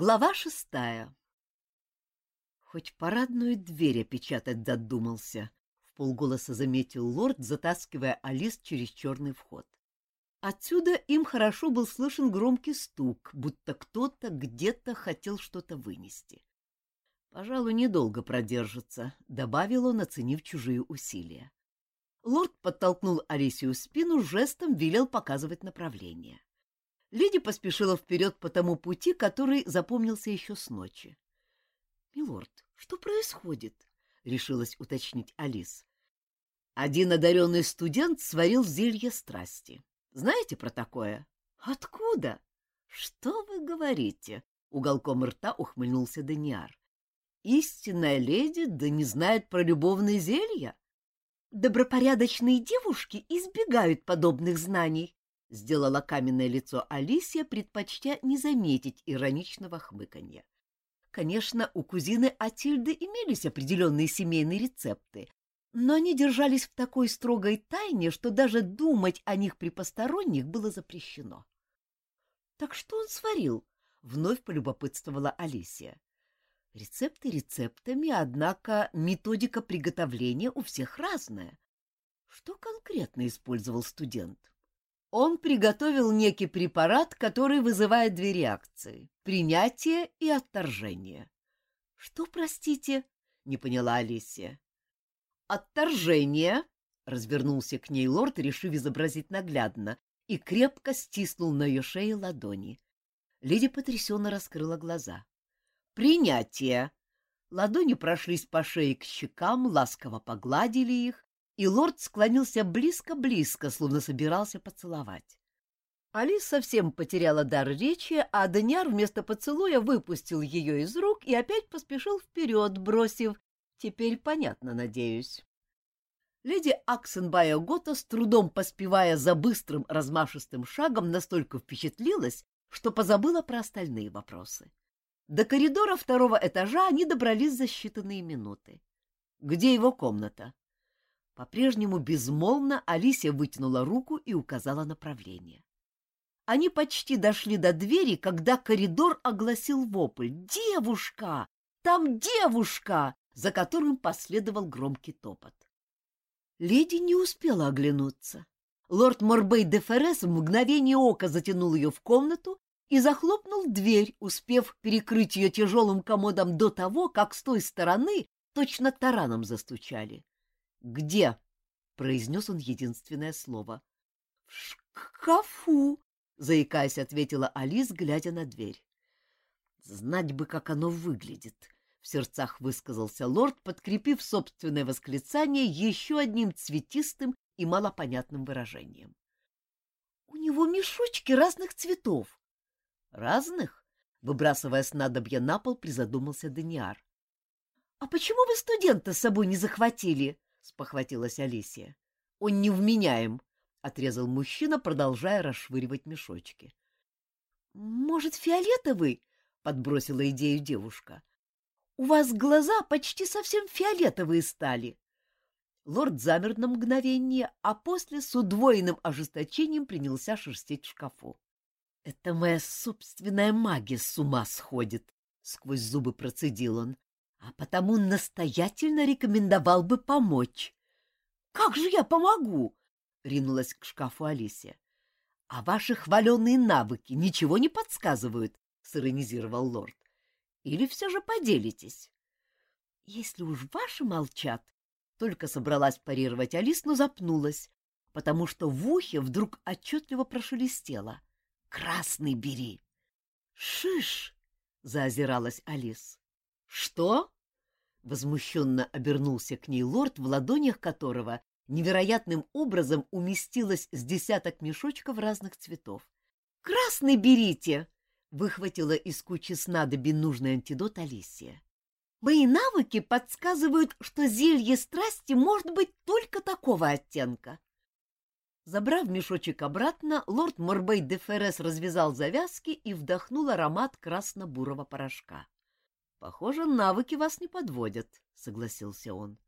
Глава шестая. Хоть парадную дверь опечатать додумался, — полголоса заметил лорд, затаскивая Алис через черный вход. Отсюда им хорошо был слышен громкий стук, будто кто-то где-то хотел что-то вынести. Пожалуй, недолго продержится, — добавил он, оценив чужие усилия. Лорд подтолкнул Алисию в спину, жестом велел показывать направление. Леди поспешила вперед по тому пути, который запомнился еще с ночи. — Милорд, что происходит? — решилась уточнить Алис. Один одаренный студент сварил зелье страсти. Знаете про такое? — Откуда? — Что вы говорите? — уголком рта ухмыльнулся Даниар. — Истинная леди да не знает про любовные зелья? Добропорядочные девушки избегают подобных знаний, — сделала каменное лицо Алисия, предпочтя не заметить ироничного хмыканья. Конечно, у кузины Атильды имелись определенные семейные рецепты, но они держались в такой строгой тайне, что даже думать о них при посторонних было запрещено. — Так что он сварил? — вновь полюбопытствовала Алисия. Рецепты рецептами, однако методика приготовления у всех разная. Что конкретно использовал студент? Он приготовил некий препарат, который вызывает две реакции — принятие и отторжение. — Что, простите? — не поняла Алисия. — Отторжение, — развернулся к ней лорд, решив изобразить наглядно, и крепко стиснул на ее шее ладони. Леди потрясенно раскрыла глаза. — Принятие. Ладони прошлись по шее к щекам, ласково погладили их, и лорд склонился близко-близко, словно собирался поцеловать. Алис совсем потеряла дар речи, а Даниар вместо поцелуя выпустил ее из рук и опять поспешил вперед, бросив «Теперь понятно, надеюсь». Леди Аксенбая Гота, с трудом поспевая за быстрым размашистым шагом, настолько впечатлилась, что позабыла про остальные вопросы. До коридора второго этажа они добрались за считанные минуты. Где его комната? По-прежнему безмолвно Алисия вытянула руку и указала направление. Они почти дошли до двери, когда коридор огласил вопль. «Девушка! Там девушка!» за которым последовал громкий топот. Леди не успела оглянуться. Лорд Морбей де Феррес в мгновение ока затянул ее в комнату и захлопнул дверь, успев перекрыть ее тяжелым комодом до того, как с той стороны точно тараном застучали. «Где?» — произнес он единственное слово. «В шкафу!» — заикаясь, ответила Алис, глядя на дверь. «Знать бы, как оно выглядит!» — в сердцах высказался лорд, подкрепив собственное восклицание еще одним цветистым и малопонятным выражением. «У него мешочки разных цветов». «Разных?» — выбрасывая снадобья на пол, призадумался Даниар. «А почему вы студента с собой не захватили?» Спохватилась Алисия. Он невменяем, отрезал мужчина, продолжая расшвыривать мешочки. Может, фиолетовый? подбросила идею девушка. У вас глаза почти совсем фиолетовые стали. Лорд замер на мгновение, а после с удвоенным ожесточением принялся шерстить в шкафу. — Это моя собственная магия с ума сходит, — сквозь зубы процедил он а потому настоятельно рекомендовал бы помочь. — Как же я помогу? — ринулась к шкафу Алисия. — А ваши хваленные навыки ничего не подсказывают, — сиронизировал лорд. — Или все же поделитесь? — Если уж ваши молчат, только собралась парировать Алис, но запнулась, потому что в ухе вдруг отчетливо прошелестело. — Красный бери! — Шиш! — заозиралась Алис. «Что?» — возмущенно обернулся к ней лорд, в ладонях которого невероятным образом уместилось с десяток мешочков разных цветов. «Красный берите!» — выхватила из кучи снадобий нужный антидот Алисия. «Мои навыки подсказывают, что зелье страсти может быть только такого оттенка». Забрав мешочек обратно, лорд Морбей де Феррес развязал завязки и вдохнул аромат красно-бурого порошка. — Похоже, навыки вас не подводят, — согласился он.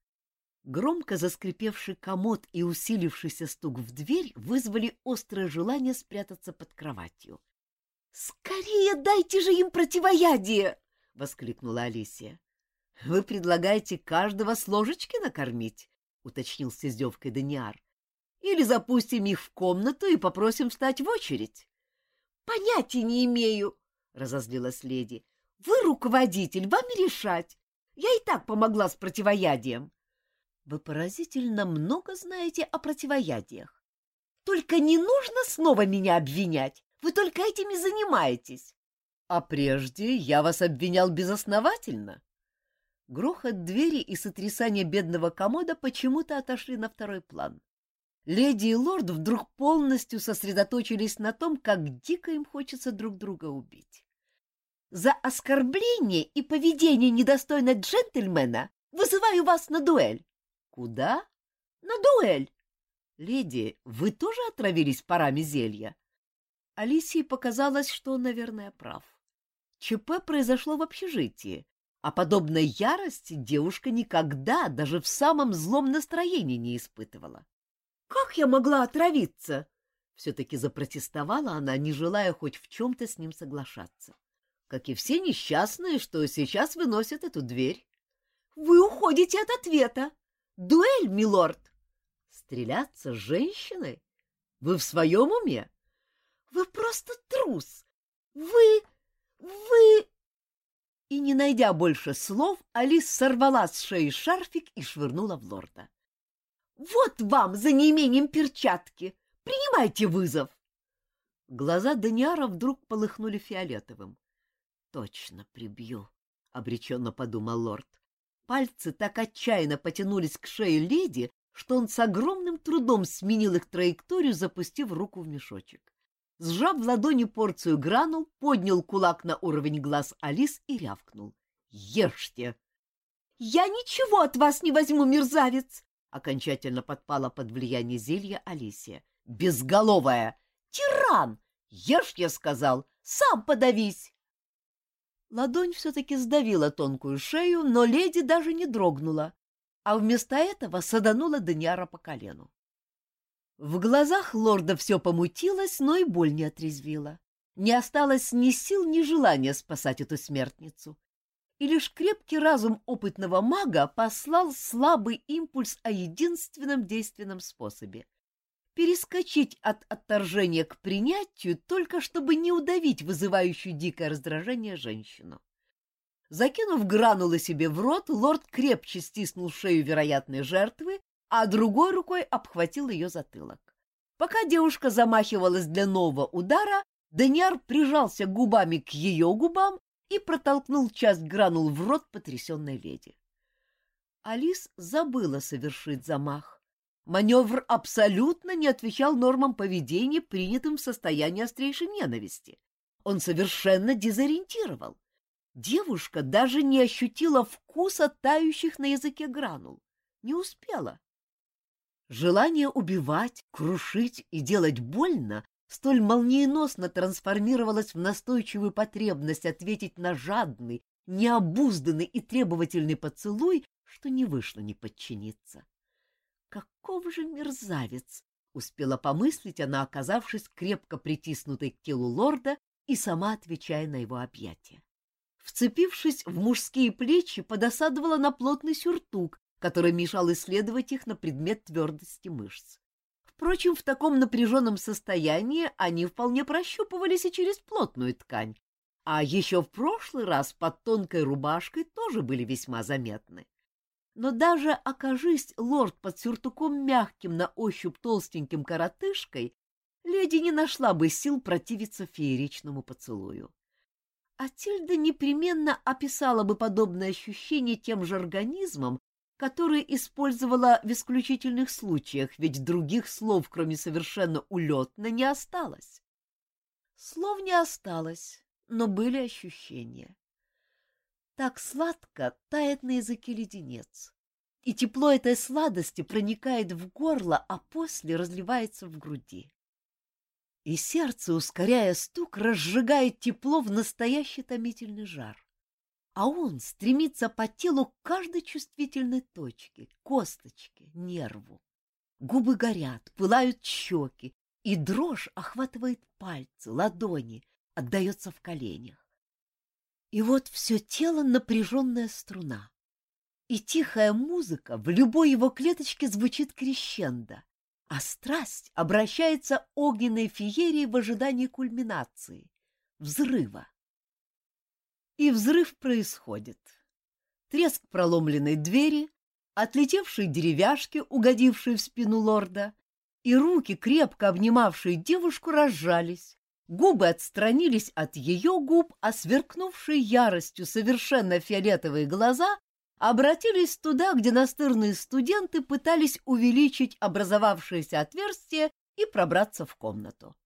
Громко заскрипевший комод и усилившийся стук в дверь вызвали острое желание спрятаться под кроватью. Скорее дайте же им противоядие! — воскликнула Алисия. — Вы предлагаете каждого с ложечки накормить? — уточнил с издевкой Даниар. — Или запустим их в комнату и попросим встать в очередь? — Понятия не имею, — разозлилась леди. — Вы руководитель, вам и решать. Я и так помогла с противоядием. — Вы поразительно много знаете о противоядиях. Только не нужно снова меня обвинять. Вы только этими занимаетесь. А прежде я вас обвинял безосновательно. Грохот двери и сотрясание бедного комода почему-то отошли на второй план. Леди и лорд вдруг полностью сосредоточились на том, как дико им хочется друг друга убить. За оскорбление и поведение недостойно джентльмена вызываю вас на дуэль. Куда? На дуэль. Леди, вы тоже отравились парами зелья? Алисии показалось, что он, наверное, прав. ЧП произошло в общежитии, а подобной ярости девушка никогда, даже в самом злом настроении, не испытывала. «Как я могла отравиться?» Все-таки запротестовала она, не желая хоть в чем-то с ним соглашаться. Как и все несчастные, что сейчас выносят эту дверь. «Вы уходите от ответа! Дуэль, милорд!» «Стреляться с женщиной? Вы в своем уме?» Вы просто трус! Вы... вы...» И, не найдя больше слов, Алис сорвала с шеи шарфик и швырнула в лорда. «Вот вам за неимением перчатки! Принимайте вызов!» Глаза Даниара вдруг полыхнули фиолетовым. «Точно прибью», — обреченно подумал лорд. Пальцы так отчаянно потянулись к шее леди, что он с огромным трудом сменил их траекторию, запустив руку в мешочек сжав в ладони порцию гранул, поднял кулак на уровень глаз Алис и рявкнул. «Ешьте!» «Я ничего от вас не возьму, мерзавец!» Окончательно подпала под влияние зелья Алисия. «Безголовая! Тиран! Ешь, я сказал! Сам подавись!» Ладонь все-таки сдавила тонкую шею, но леди даже не дрогнула, а вместо этого саданула Даниара по колену. В глазах лорда все помутилось, но и боль не отрезвила. Не осталось ни сил, ни желания спасать эту смертницу. И лишь крепкий разум опытного мага послал слабый импульс о единственном действенном способе — перескочить от отторжения к принятию, только чтобы не удавить вызывающую дикое раздражение женщину. Закинув гранулы себе в рот, лорд крепче стиснул шею вероятной жертвы а другой рукой обхватил ее затылок. Пока девушка замахивалась для нового удара, Даниар прижался губами к ее губам и протолкнул часть гранул в рот потрясенной леди. Алис забыла совершить замах. Маневр абсолютно не отвечал нормам поведения, принятым в состоянии острейшей ненависти. Он совершенно дезориентировал. Девушка даже не ощутила вкуса тающих на языке гранул. Не успела. Желание убивать, крушить и делать больно столь молниеносно трансформировалось в настойчивую потребность ответить на жадный, необузданный и требовательный поцелуй, что не вышло не подчиниться. Каков же мерзавец! Успела помыслить она, оказавшись крепко притиснутой к телу лорда и сама отвечая на его объятия. Вцепившись в мужские плечи, подосадовала на плотный сюртук, который мешал исследовать их на предмет твердости мышц. Впрочем, в таком напряженном состоянии они вполне прощупывались и через плотную ткань, а еще в прошлый раз под тонкой рубашкой тоже были весьма заметны. Но даже окажись лорд под сюртуком мягким на ощупь толстеньким коротышкой, леди не нашла бы сил противиться фееричному поцелую. А Тильда непременно описала бы подобное ощущение тем же организмом, которые использовала в исключительных случаях, ведь других слов, кроме совершенно улетно, не осталось. Слов не осталось, но были ощущения. Так сладко тает на языке леденец, и тепло этой сладости проникает в горло, а после разливается в груди. И сердце, ускоряя стук, разжигает тепло в настоящий томительный жар а он стремится по телу к каждой чувствительной точке, косточке, нерву. Губы горят, пылают щеки, и дрожь охватывает пальцы, ладони, отдается в коленях. И вот все тело напряженная струна. И тихая музыка в любой его клеточке звучит крещендо, а страсть обращается огненной феерией в ожидании кульминации, взрыва. И взрыв происходит. Треск проломленной двери, отлетевшие деревяшки, угодившие в спину лорда, и руки, крепко обнимавшие девушку, разжались, губы отстранились от ее губ, а сверкнувшие яростью совершенно фиолетовые глаза обратились туда, где настырные студенты пытались увеличить образовавшееся отверстие и пробраться в комнату.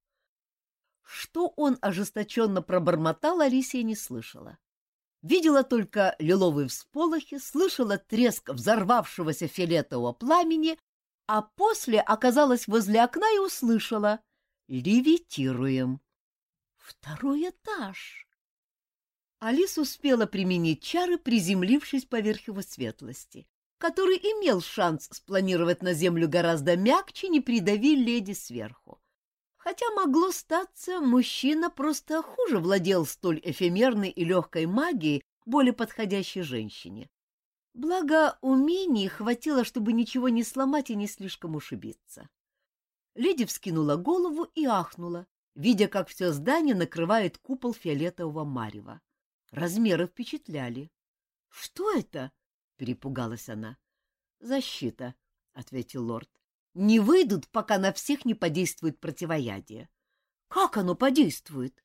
Что он ожесточенно пробормотал, Алисия не слышала. Видела только лиловые всполохи, слышала треск взорвавшегося фиолетового пламени, а после оказалась возле окна и услышала «Левитируем». Второй этаж. Алис успела применить чары, приземлившись поверх его светлости, который имел шанс спланировать на землю гораздо мягче, не придави леди сверху. Хотя могло статься, мужчина просто хуже владел столь эфемерной и легкой магией, более подходящей женщине. Благо, умений хватило, чтобы ничего не сломать и не слишком ушибиться. Леди вскинула голову и ахнула, видя, как все здание накрывает купол фиолетового марева. Размеры впечатляли. — Что это? — перепугалась она. — Защита, — ответил лорд не выйдут, пока на всех не подействует противоядие. Как оно подействует?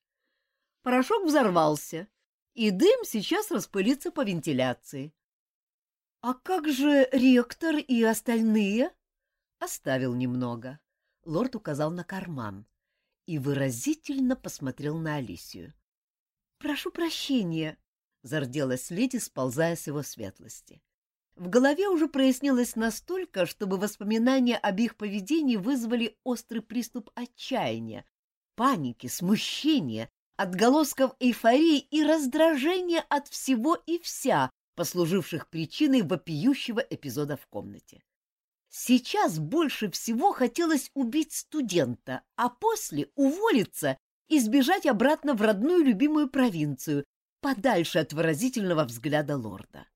Порошок взорвался, и дым сейчас распылится по вентиляции. А как же ректор и остальные? Оставил немного. Лорд указал на карман и выразительно посмотрел на Алисию. Прошу прощения, зарделась леди, сползая с его светлости. В голове уже прояснилось настолько, чтобы воспоминания об их поведении вызвали острый приступ отчаяния, паники, смущения, отголосков эйфории и раздражения от всего и вся, послуживших причиной вопиющего эпизода в комнате. Сейчас больше всего хотелось убить студента, а после уволиться и сбежать обратно в родную любимую провинцию, подальше от выразительного взгляда лорда.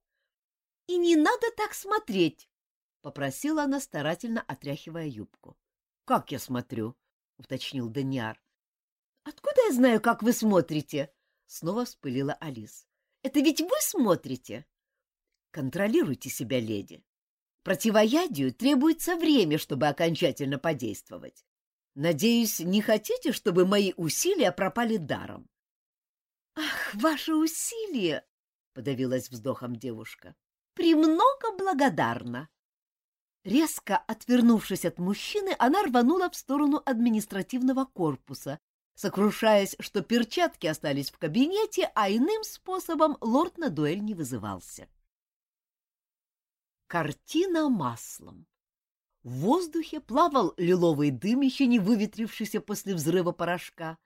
И не надо так смотреть, — попросила она, старательно отряхивая юбку. — Как я смотрю? — уточнил Даниар. — Откуда я знаю, как вы смотрите? — снова вспылила Алис. — Это ведь вы смотрите? — Контролируйте себя, леди. Противоядию требуется время, чтобы окончательно подействовать. Надеюсь, не хотите, чтобы мои усилия пропали даром? — Ах, ваши усилия! — подавилась вздохом девушка премного благодарна. Резко отвернувшись от мужчины, она рванула в сторону административного корпуса, сокрушаясь, что перчатки остались в кабинете, а иным способом лорд на дуэль не вызывался. Картина маслом. В воздухе плавал лиловый дым, еще не выветрившийся после взрыва порошка.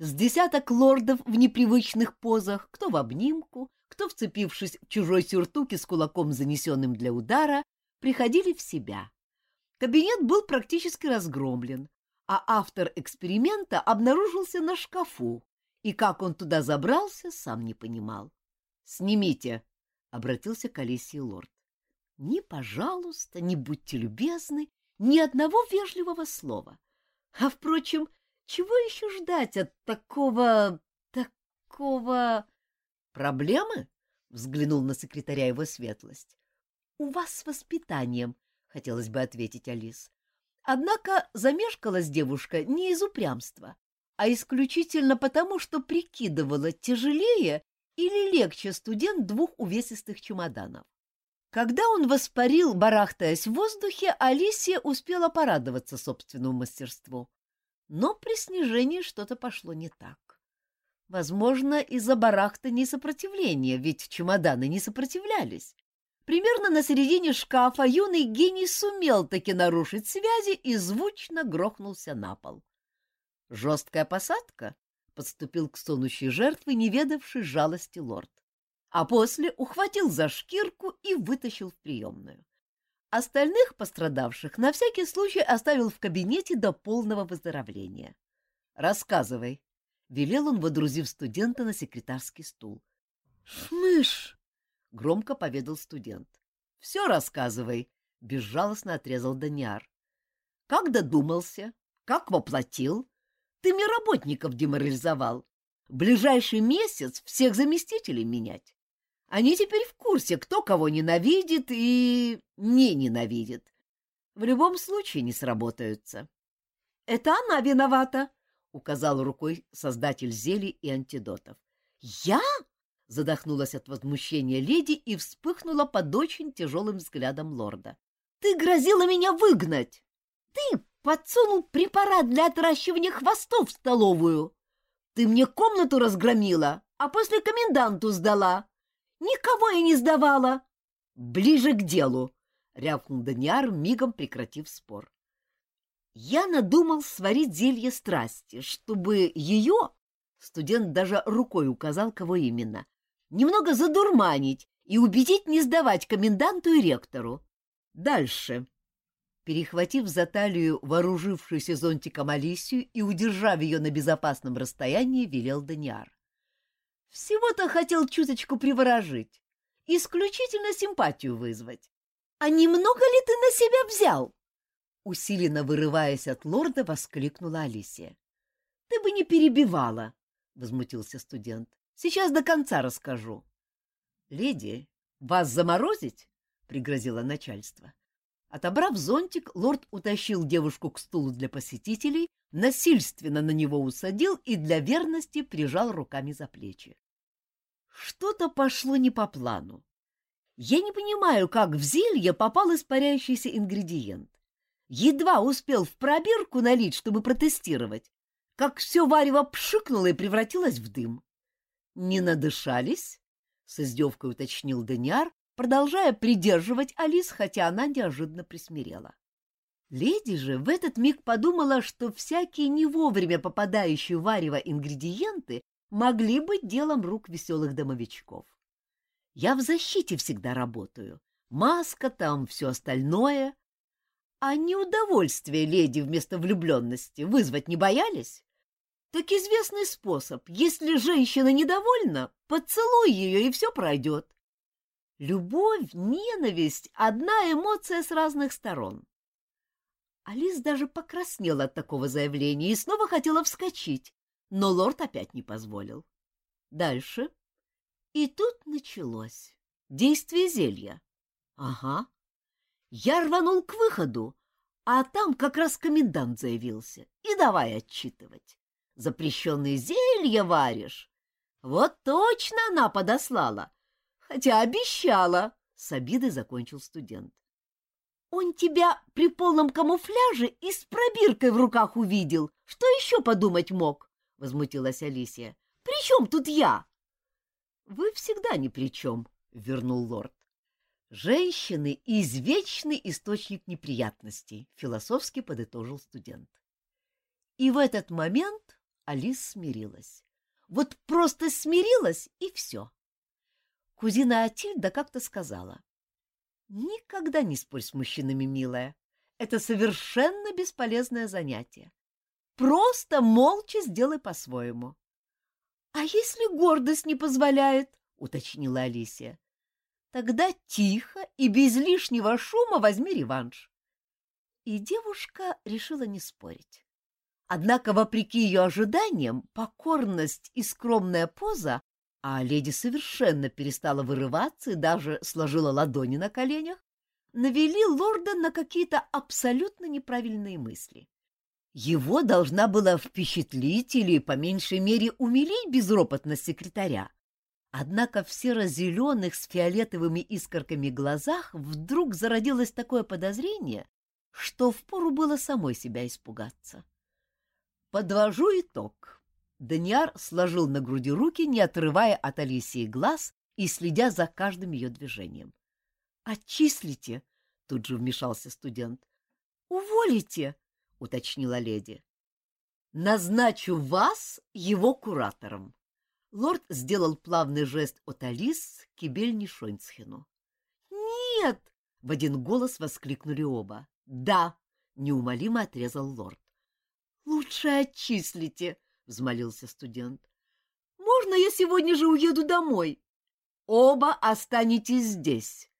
С десяток лордов в непривычных позах, кто в обнимку, кто, вцепившись в чужой сюртук и с кулаком, занесенным для удара, приходили в себя. Кабинет был практически разгромлен, а автор эксперимента обнаружился на шкафу, и как он туда забрался, сам не понимал. «Снимите!» — обратился к Алисии лорд. «Ни пожалуйста, ни будьте любезны, ни одного вежливого слова. А, впрочем, чего еще ждать от такого... такого...» Проблемы? Взглянул на секретаря его светлость. У вас с воспитанием, хотелось бы ответить Алис. Однако замешкалась девушка не из упрямства, а исключительно потому, что прикидывала, тяжелее или легче студент двух увесистых чемоданов. Когда он воспарил, барахтаясь в воздухе, Алисия успела порадоваться собственному мастерству. Но при снижении что-то пошло не так. Возможно, из-за барахта не сопротивления, ведь чемоданы не сопротивлялись. Примерно на середине шкафа юный гений сумел таки нарушить связи и звучно грохнулся на пол. Жесткая посадка подступил к стонущей жертве, не ведавший жалости лорд. А после ухватил за шкирку и вытащил в приемную. Остальных пострадавших на всякий случай оставил в кабинете до полного выздоровления. — Рассказывай, велел он, водрузив студента на секретарский стул. — Шмыш! — громко поведал студент. — Все рассказывай, — безжалостно отрезал Даниар. — Как додумался? Как воплотил? Ты мне работников деморализовал. Ближайший месяц всех заместителей менять. Они теперь в курсе, кто кого ненавидит и не ненавидит. В любом случае не сработаются. — Это она виновата, — указал рукой создатель зелий и антидотов. — Я? — задохнулась от возмущения леди и вспыхнула под очень тяжелым взглядом лорда. — Ты грозила меня выгнать! Ты подсунул препарат для отращивания хвостов в столовую! Ты мне комнату разгромила, а после коменданту сдала! Никого я не сдавала! Ближе к делу! — рявкнул Даниар, мигом прекратив спор. Я надумал сварить зелье страсти, чтобы ее, студент даже рукой указал, кого именно, немного задурманить и убедить не сдавать коменданту и ректору. Дальше. Перехватив за талию вооружившуюся зонтиком Алисию и удержав ее на безопасном расстоянии, велел Даниар. Всего-то хотел чуточку приворожить, исключительно симпатию вызвать. А немного ли ты на себя взял? Усиленно вырываясь от лорда, воскликнула Алисия. — Ты бы не перебивала, — возмутился студент. — Сейчас до конца расскажу. — Леди, вас заморозить? — пригрозило начальство. Отобрав зонтик, лорд утащил девушку к стулу для посетителей, насильственно на него усадил и для верности прижал руками за плечи. Что-то пошло не по плану. Я не понимаю, как в зелье попал испаряющийся ингредиент. Едва успел в пробирку налить, чтобы протестировать, как все варево пшикнуло и превратилось в дым. — Не надышались? — с издевкой уточнил Даниар, продолжая придерживать Алис, хотя она неожиданно присмирела. Леди же в этот миг подумала, что всякие не вовремя попадающие в варево ингредиенты могли быть делом рук веселых домовичков. Я в защите всегда работаю. Маска там, все остальное. А неудовольствие леди вместо влюбленности вызвать не боялись? Так известный способ. Если женщина недовольна, поцелуй ее, и все пройдет. Любовь, ненависть — одна эмоция с разных сторон. Алис даже покраснела от такого заявления и снова хотела вскочить, но лорд опять не позволил. Дальше и тут началось. Действие зелья. Ага. Я рванул к выходу, а там как раз комендант заявился. И давай отчитывать. Запрещенные зелья варишь. Вот точно она подослала. Хотя обещала. С обидой закончил студент. Он тебя при полном камуфляже и с пробиркой в руках увидел. Что еще подумать мог? Возмутилась Алисия. При чем тут я? — Вы всегда ни при чем, — вернул лорд. — Женщины — извечный источник неприятностей, — философски подытожил студент. И в этот момент Алис смирилась. Вот просто смирилась, и все. Кузина Атильда как-то сказала. — Никогда не спорь с мужчинами, милая. Это совершенно бесполезное занятие. Просто молча сделай по-своему. — А если гордость не позволяет? — уточнила Алисия. — Тогда тихо и без лишнего шума возьми реванш. И девушка решила не спорить. Однако, вопреки ее ожиданиям, покорность и скромная поза, а леди совершенно перестала вырываться и даже сложила ладони на коленях, навели лорда на какие-то абсолютно неправильные мысли. Его должна была впечатлить или, по меньшей мере, умилить безропотность секретаря. Однако в серо-зеленых с фиолетовыми искорками глазах вдруг зародилось такое подозрение, что впору было самой себя испугаться. Подвожу итог. Даниар сложил на груди руки, не отрывая от Алисии глаз и следя за каждым ее движением. «Отчислите!» — тут же вмешался студент. «Уволите!» Уточнила леди. Назначу вас его куратором. Лорд сделал плавный жест от Алис к Кибельни Шойнцхену. Нет! В один голос воскликнули оба. Да! неумолимо отрезал лорд. Лучше отчислите, взмолился студент. Можно я сегодня же уеду домой? Оба останетесь здесь.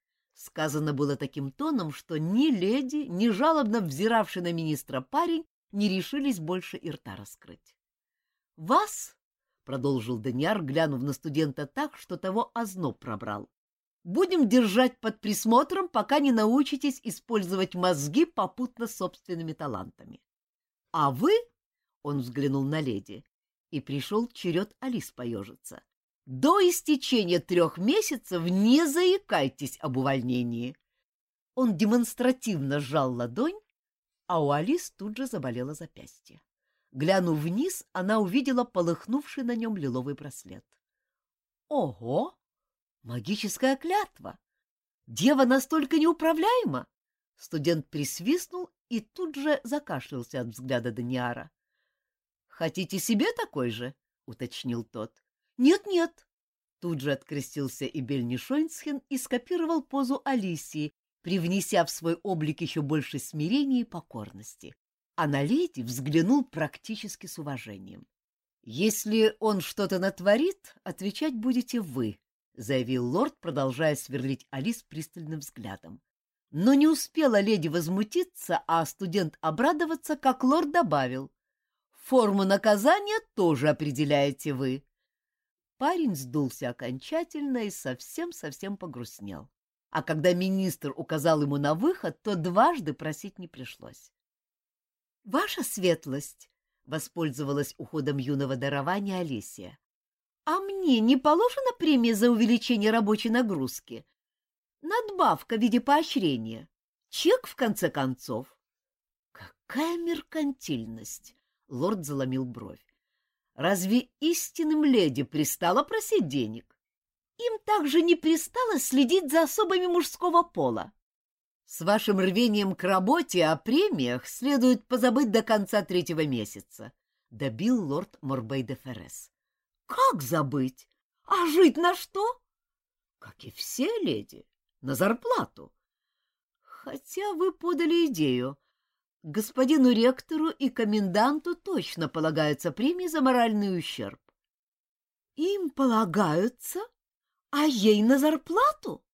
Сказано было таким тоном, что ни леди, ни жалобно взиравший на министра парень не решились больше и рта раскрыть. — Вас, — продолжил Даниар, глянув на студента так, что того озноб пробрал, — будем держать под присмотром, пока не научитесь использовать мозги попутно собственными талантами. А вы, — он взглянул на леди, и пришел черед Алис поежиться, до истечения трех месяцев не заикайтесь об увольнении. Он демонстративно сжал ладонь, а у Алис тут же заболело запястье. Глянув вниз, она увидела полыхнувший на нем лиловый браслет. Ого! Магическая клятва! Дева настолько неуправляема! Студент присвистнул и тут же закашлялся от взгляда Даниара. — Хотите себе такой же? — уточнил тот. «Нет-нет!» Тут же открестился и Бельнишойнсхен и скопировал позу Алисии, привнеся в свой облик еще больше смирения и покорности. А на леди взглянул практически с уважением. «Если он что-то натворит, отвечать будете вы», — заявил лорд, продолжая сверлить Алис пристальным взглядом. Но не успела леди возмутиться, а студент обрадоваться, как лорд добавил. «Форму наказания тоже определяете вы. Парень сдулся окончательно и совсем-совсем погрустнел. А когда министр указал ему на выход, то дважды просить не пришлось. — Ваша светлость! — воспользовалась уходом юного дарования Алисия. — А мне не положена премия за увеличение рабочей нагрузки? Надбавка в виде поощрения. Чек, в конце концов. — Какая меркантильность! — лорд заломил бровь. Разве истинным леди пристало просить денег? Им также не пристало следить за особами мужского пола. С вашим рвением к работе о премиях следует позабыть до конца третьего месяца, — добил лорд Морбей де Феррес. — Как забыть? А жить на что? — Как и все леди, на зарплату. Хотя вы подали идею, Господину ректору и коменданту точно полагаются премии за моральный ущерб. Им полагаются, а ей на зарплату?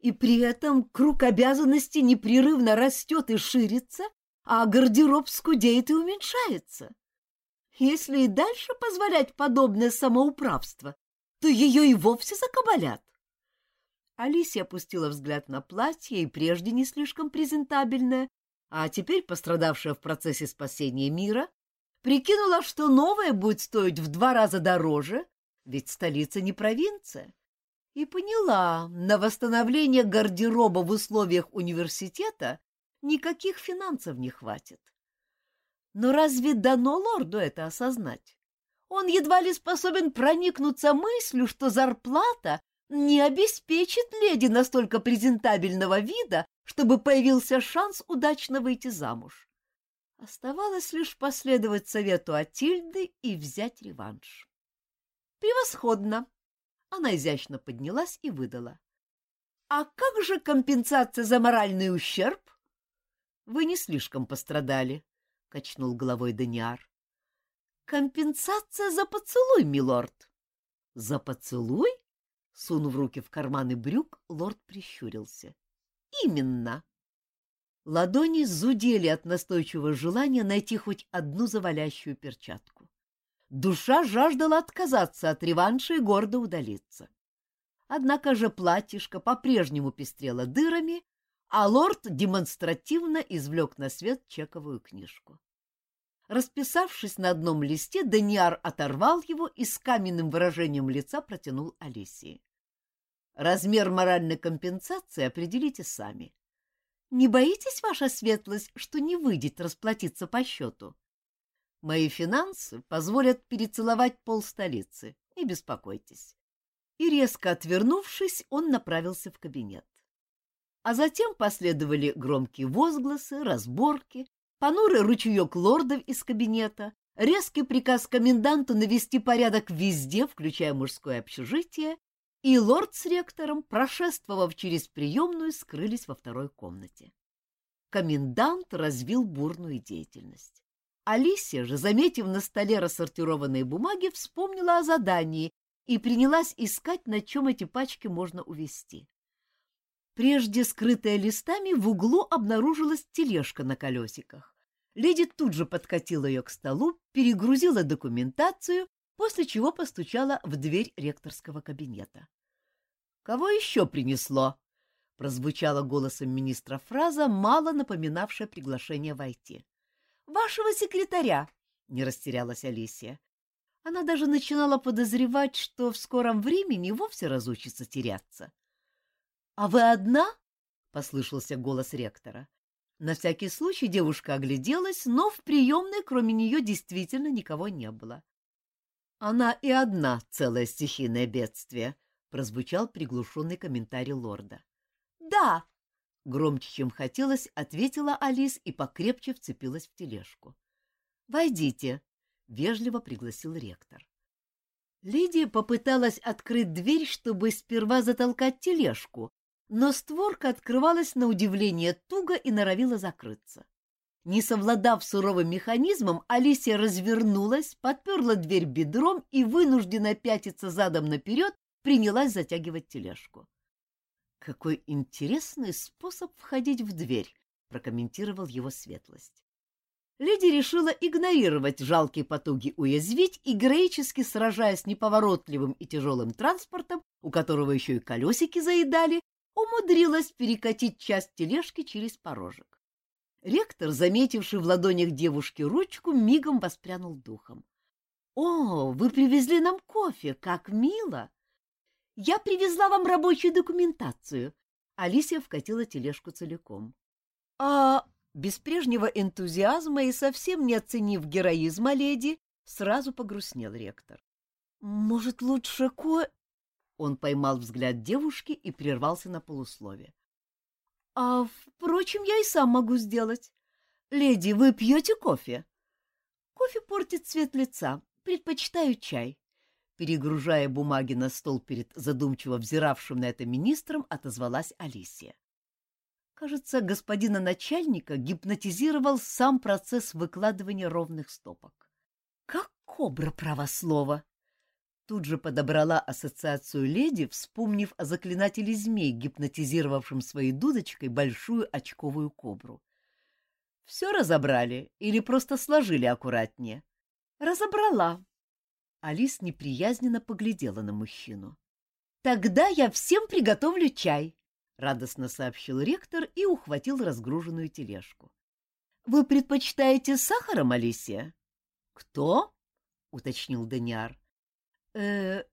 И при этом круг обязанностей непрерывно растет и ширится, а гардероб скудеет и уменьшается. Если и дальше позволять подобное самоуправство, то ее и вовсе закабалят. Алисия опустила взгляд на платье, и прежде не слишком презентабельное, а теперь пострадавшая в процессе спасения мира, прикинула, что новое будет стоить в два раза дороже, ведь столица не провинция, и поняла, на восстановление гардероба в условиях университета никаких финансов не хватит. Но разве дано лорду это осознать? Он едва ли способен проникнуться мыслью, что зарплата не обеспечит леди настолько презентабельного вида, чтобы появился шанс удачно выйти замуж. Оставалось лишь последовать совету Атильды и взять реванш. «Превосходно!» Она изящно поднялась и выдала. «А как же компенсация за моральный ущерб?» «Вы не слишком пострадали», — качнул головой Даниар. «Компенсация за поцелуй, милорд». «За поцелуй?» Сунув руки в карманы брюк, лорд прищурился. Именно. Ладони зудели от настойчивого желания найти хоть одну завалящую перчатку. Душа жаждала отказаться от реванша и гордо удалиться. Однако же платьишко по-прежнему пестрело дырами, а лорд демонстративно извлек на свет чековую книжку. Расписавшись на одном листе, Даниар оторвал его и с каменным выражением лица протянул Алисии. Размер моральной компенсации определите сами. Не боитесь, ваша светлость, что не выйдет расплатиться по счету? Мои финансы позволят перецеловать пол столицы, не беспокойтесь. И резко отвернувшись, он направился в кабинет. А затем последовали громкие возгласы, разборки, понурый ручеек лордов из кабинета, резкий приказ коменданту навести порядок везде, включая мужское общежитие, и лорд с ректором, прошествовав через приемную, скрылись во второй комнате. Комендант развил бурную деятельность. Алисия же, заметив на столе рассортированные бумаги, вспомнила о задании и принялась искать, на чем эти пачки можно увезти. Прежде скрытая листами, в углу обнаружилась тележка на колесиках. Леди тут же подкатила ее к столу, перегрузила документацию, после чего постучала в дверь ректорского кабинета. «Кого еще принесло?» — прозвучала голосом министра фраза, мало напоминавшая приглашение войти. «Вашего секретаря!» — не растерялась Алисия. Она даже начинала подозревать, что в скором времени вовсе разучится теряться. — А вы одна? — послышался голос ректора. На всякий случай девушка огляделась, но в приемной кроме нее действительно никого не было. «Она и одна целое стихийное бедствие», — прозвучал приглушенный комментарий лорда. «Да!» — громче, чем хотелось, ответила Алис и покрепче вцепилась в тележку. «Войдите», — вежливо пригласил ректор. Лидия попыталась открыть дверь, чтобы сперва затолкать тележку, но створка открывалась на удивление туго и норовила закрыться. Не совладав суровым механизмом, Алисия развернулась, подперла дверь бедром и, вынужденно пятиться задом наперед, принялась затягивать тележку. «Какой интересный способ входить в дверь», — прокомментировал его светлость. Леди решила игнорировать жалкие потуги уязвить и героически сражаясь с неповоротливым и тяжелым транспортом, у которого еще и колесики заедали, умудрилась перекатить часть тележки через порожек. Ректор, заметивший в ладонях девушки ручку, мигом воспрянул духом. — О, вы привезли нам кофе, как мило! Я привезла вам рабочую документацию. Алисия вкатила тележку целиком. — А без прежнего энтузиазма и совсем не оценив героизма леди, сразу погрустнел ректор. — Может, лучше ко... Он поймал взгляд девушки и прервался на полуслове. — А, впрочем, я и сам могу сделать. Леди, вы пьете кофе? — Кофе портит цвет лица. Предпочитаю чай. Перегружая бумаги на стол перед задумчиво взиравшим на это министром, отозвалась Алисия. Кажется, господина начальника гипнотизировал сам процесс выкладывания ровных стопок. Как кобра правослова! Тут же подобрала ассоциацию леди, вспомнив о заклинателе змей, гипнотизировавшем своей дудочкой большую очковую кобру. Все разобрали или просто сложили аккуратнее? Разобрала. Алис неприязненно поглядела на мужчину. Тогда я всем приготовлю чай, радостно сообщил ректор и ухватил разгруженную тележку. Вы предпочитаете с сахаром, Алисия? Кто? уточнил Даниар э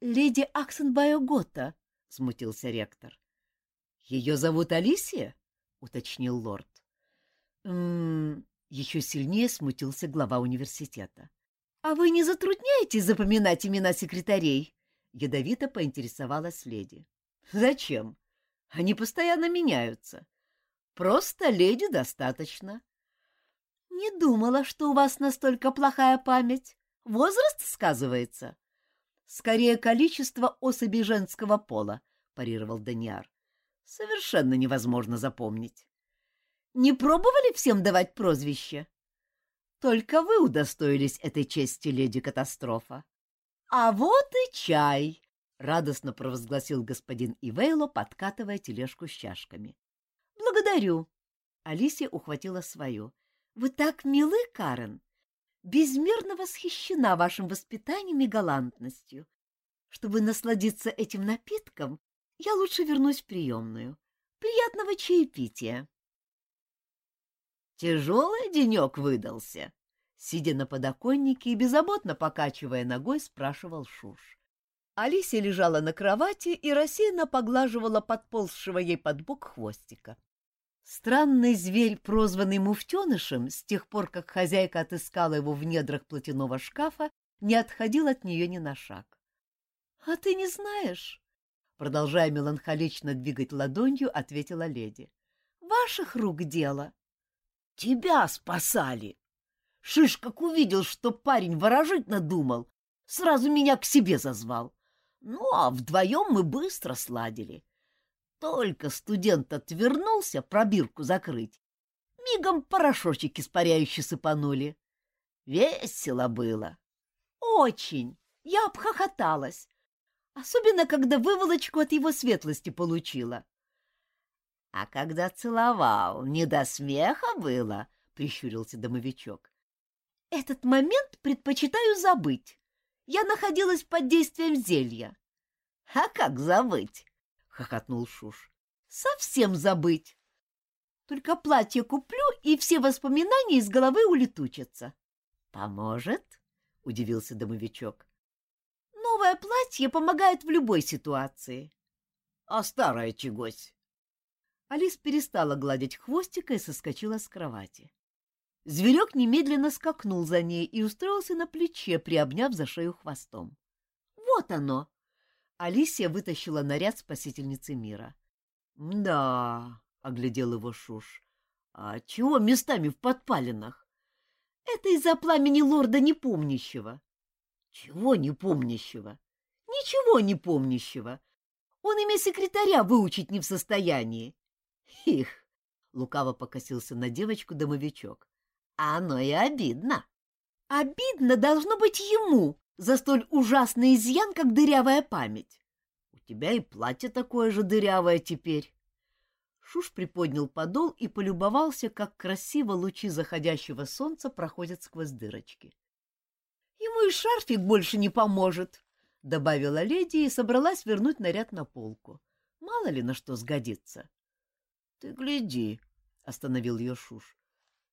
леди Аксенбайо-Гота, — смутился ректор. — Ее зовут Алисия? — уточнил лорд. «М-м-м», еще сильнее смутился глава университета. — А вы не затрудняетесь запоминать имена секретарей? — ядовито поинтересовалась леди. — Зачем? Они постоянно меняются. Просто леди достаточно. — Не думала, что у вас настолько плохая память. Возраст сказывается. Скорее, количество особей женского пола, парировал Даниар. Совершенно невозможно запомнить. Не пробовали всем давать прозвище? Только вы удостоились этой чести, леди Катастрофа. А вот и чай, радостно провозгласил господин Ивейло, подкатывая тележку с чашками. Благодарю. Алисия ухватила свою. Вы так милы, Карен безмерно восхищена вашим воспитанием и галантностью. Чтобы насладиться этим напитком, я лучше вернусь в приемную. Приятного чаепития. Тяжелый денек выдался. Сидя на подоконнике и беззаботно покачивая ногой, спрашивал Шуш. Алисия лежала на кровати и рассеянно поглаживала подползшего ей под бок хвостика. Странный зверь, прозванный муфтенышем, с тех пор, как хозяйка отыскала его в недрах платяного шкафа, не отходил от нее ни на шаг. — А ты не знаешь? — продолжая меланхолично двигать ладонью, ответила леди. — Ваших рук дело. — Тебя спасали! Шиш, как увидел, что парень ворожить надумал, сразу меня к себе зазвал. Ну, а вдвоем мы быстро сладили. — только студент отвернулся пробирку закрыть, мигом порошочек испаряющий сыпанули. Весело было. Очень. Я обхохоталась. Особенно, когда выволочку от его светлости получила. — А когда целовал, не до смеха было? — прищурился домовичок. — Этот момент предпочитаю забыть. Я находилась под действием зелья. — А как забыть? — хохотнул Шуш. — Совсем забыть. Только платье куплю, и все воспоминания из головы улетучатся. — Поможет? — удивился домовичок. — Новое платье помогает в любой ситуации. — А старое чегось? Алис перестала гладить хвостика и соскочила с кровати. Зверек немедленно скакнул за ней и устроился на плече, приобняв за шею хвостом. «Вот оно!» Алисия вытащила наряд спасительницы мира. «Да», — оглядел его Шуш, — «а чего местами в подпалинах?» «Это из-за пламени лорда непомнящего». «Чего непомнящего?» «Ничего непомнящего. Он имя секретаря выучить не в состоянии». «Их!» — лукаво покосился на девочку домовичок. А оно и обидно. Обидно должно быть ему за столь ужасный изъян, как дырявая память. У тебя и платье такое же дырявое теперь. Шуш приподнял подол и полюбовался, как красиво лучи заходящего солнца проходят сквозь дырочки. Ему и шарфик больше не поможет, — добавила леди и собралась вернуть наряд на полку. Мало ли на что сгодится. — Ты гляди, — остановил ее Шуш.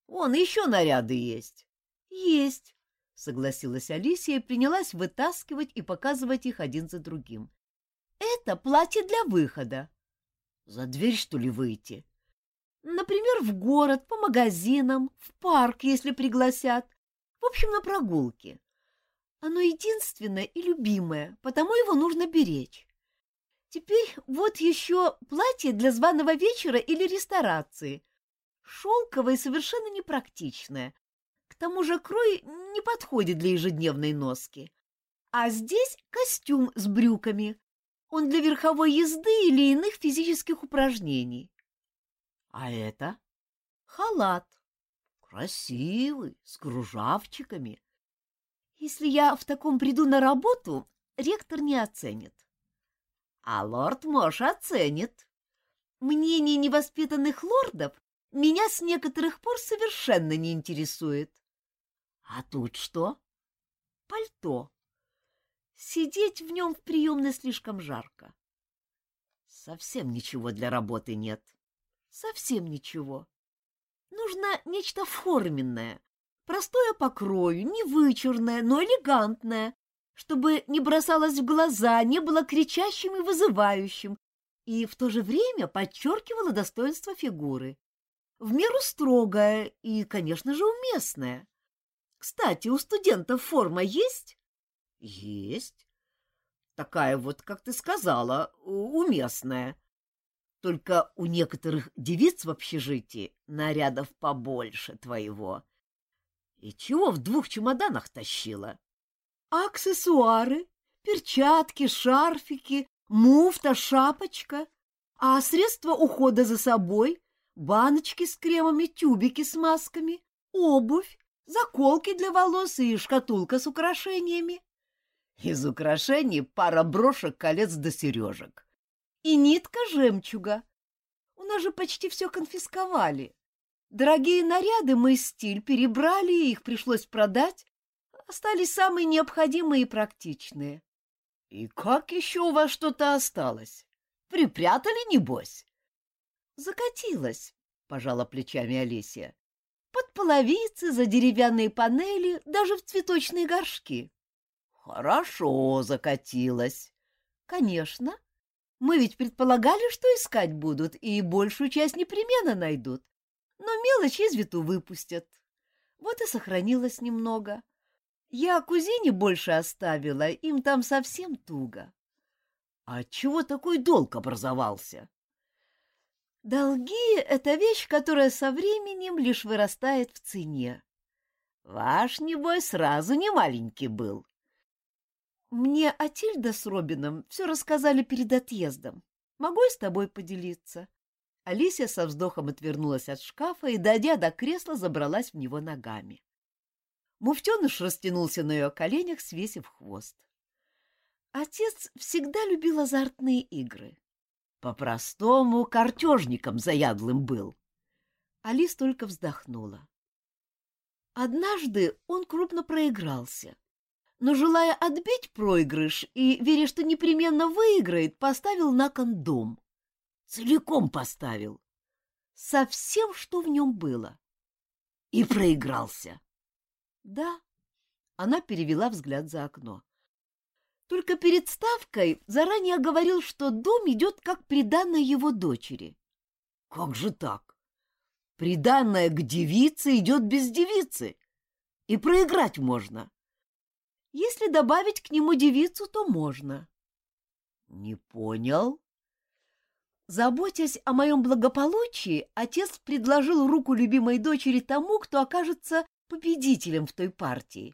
Вон еще наряды есть. — Есть, — согласилась Алисия и принялась вытаскивать и показывать их один за другим. — Это платье для выхода. — За дверь, что ли, выйти? — Например, в город, по магазинам, в парк, если пригласят. В общем, на прогулке. Оно единственное и любимое, потому его нужно беречь. Теперь вот еще платье для званого вечера или ресторации — шелковое и совершенно непрактичное. Тому же крой не подходит для ежедневной носки. А здесь костюм с брюками. Он для верховой езды или иных физических упражнений. А это? Халат. Красивый, с кружавчиками. Если я в таком приду на работу, ректор не оценит. А лорд Мош оценит. Мнение невоспитанных лордов меня с некоторых пор совершенно не интересует. А тут что? Пальто. Сидеть в нем в приемной слишком жарко. Совсем ничего для работы нет. Совсем ничего. Нужно нечто форменное, простое по крою, не вычурное, но элегантное, чтобы не бросалось в глаза, не было кричащим и вызывающим, и в то же время подчеркивало достоинство фигуры в меру строгая и, конечно же, уместная. Кстати, у студентов форма есть? Есть. Такая вот, как ты сказала, уместная. Только у некоторых девиц в общежитии нарядов побольше твоего. И чего в двух чемоданах тащила? Аксессуары, перчатки, шарфики, муфта, шапочка. А средства ухода за собой баночки с кремами, тюбики с масками, обувь, заколки для волос и шкатулка с украшениями. Из украшений пара брошек, колец до сережек. И нитка жемчуга. У нас же почти все конфисковали. Дорогие наряды мы стиль перебрали, их пришлось продать. Остались самые необходимые и практичные. И как еще у вас что-то осталось? Припрятали, небось? Закатилась, пожала плечами Олеся. Под половицы, за деревянные панели, даже в цветочные горшки. Хорошо закатилась. Конечно. Мы ведь предполагали, что искать будут, и большую часть непременно найдут. Но мелочь из виду выпустят. Вот и сохранилось немного. Я кузине больше оставила, им там совсем туго. А чего такой долг образовался? Долги — это вещь, которая со временем лишь вырастает в цене. Ваш, небось, сразу не маленький был. Мне Атильда с Робином все рассказали перед отъездом. Могу и с тобой поделиться. Алисия со вздохом отвернулась от шкафа и, дойдя до кресла, забралась в него ногами. Муфтеныш растянулся на ее коленях, свесив хвост. Отец всегда любил азартные игры. По-простому картежником заядлым был. Алис только вздохнула. Однажды он крупно проигрался, но, желая отбить проигрыш и веря, что непременно выиграет, поставил на кон дом. Целиком поставил. Со всем, что в нем было. И проигрался. Да, она перевела взгляд за окно. Только перед ставкой заранее говорил, что дом идет как приданное его дочери. Как же так? Приданное к девице идет без девицы. И проиграть можно. Если добавить к нему девицу, то можно. Не понял. Заботясь о моем благополучии, отец предложил руку любимой дочери тому, кто окажется победителем в той партии.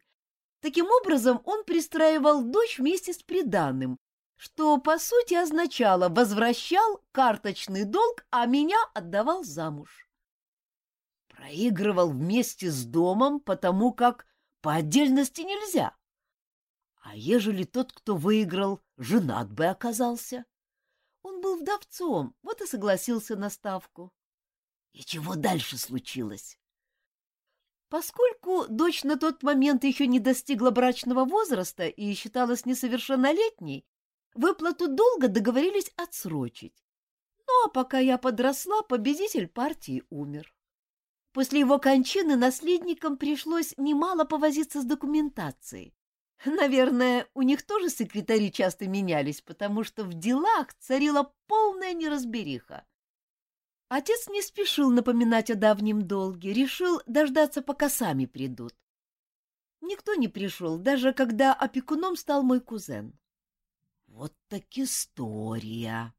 Таким образом, он пристраивал дочь вместе с приданным, что, по сути, означало возвращал карточный долг, а меня отдавал замуж. Проигрывал вместе с домом, потому как по отдельности нельзя. А ежели тот, кто выиграл, женат бы оказался? Он был вдовцом, вот и согласился на ставку. И чего дальше случилось? Поскольку дочь на тот момент еще не достигла брачного возраста и считалась несовершеннолетней, выплату долга договорились отсрочить. Ну а пока я подросла, победитель партии умер. После его кончины наследникам пришлось немало повозиться с документацией. Наверное, у них тоже секретари часто менялись, потому что в делах царила полная неразбериха. Отец не спешил напоминать о давнем долге, решил дождаться, пока сами придут. Никто не пришел, даже когда опекуном стал мой кузен. Вот так история.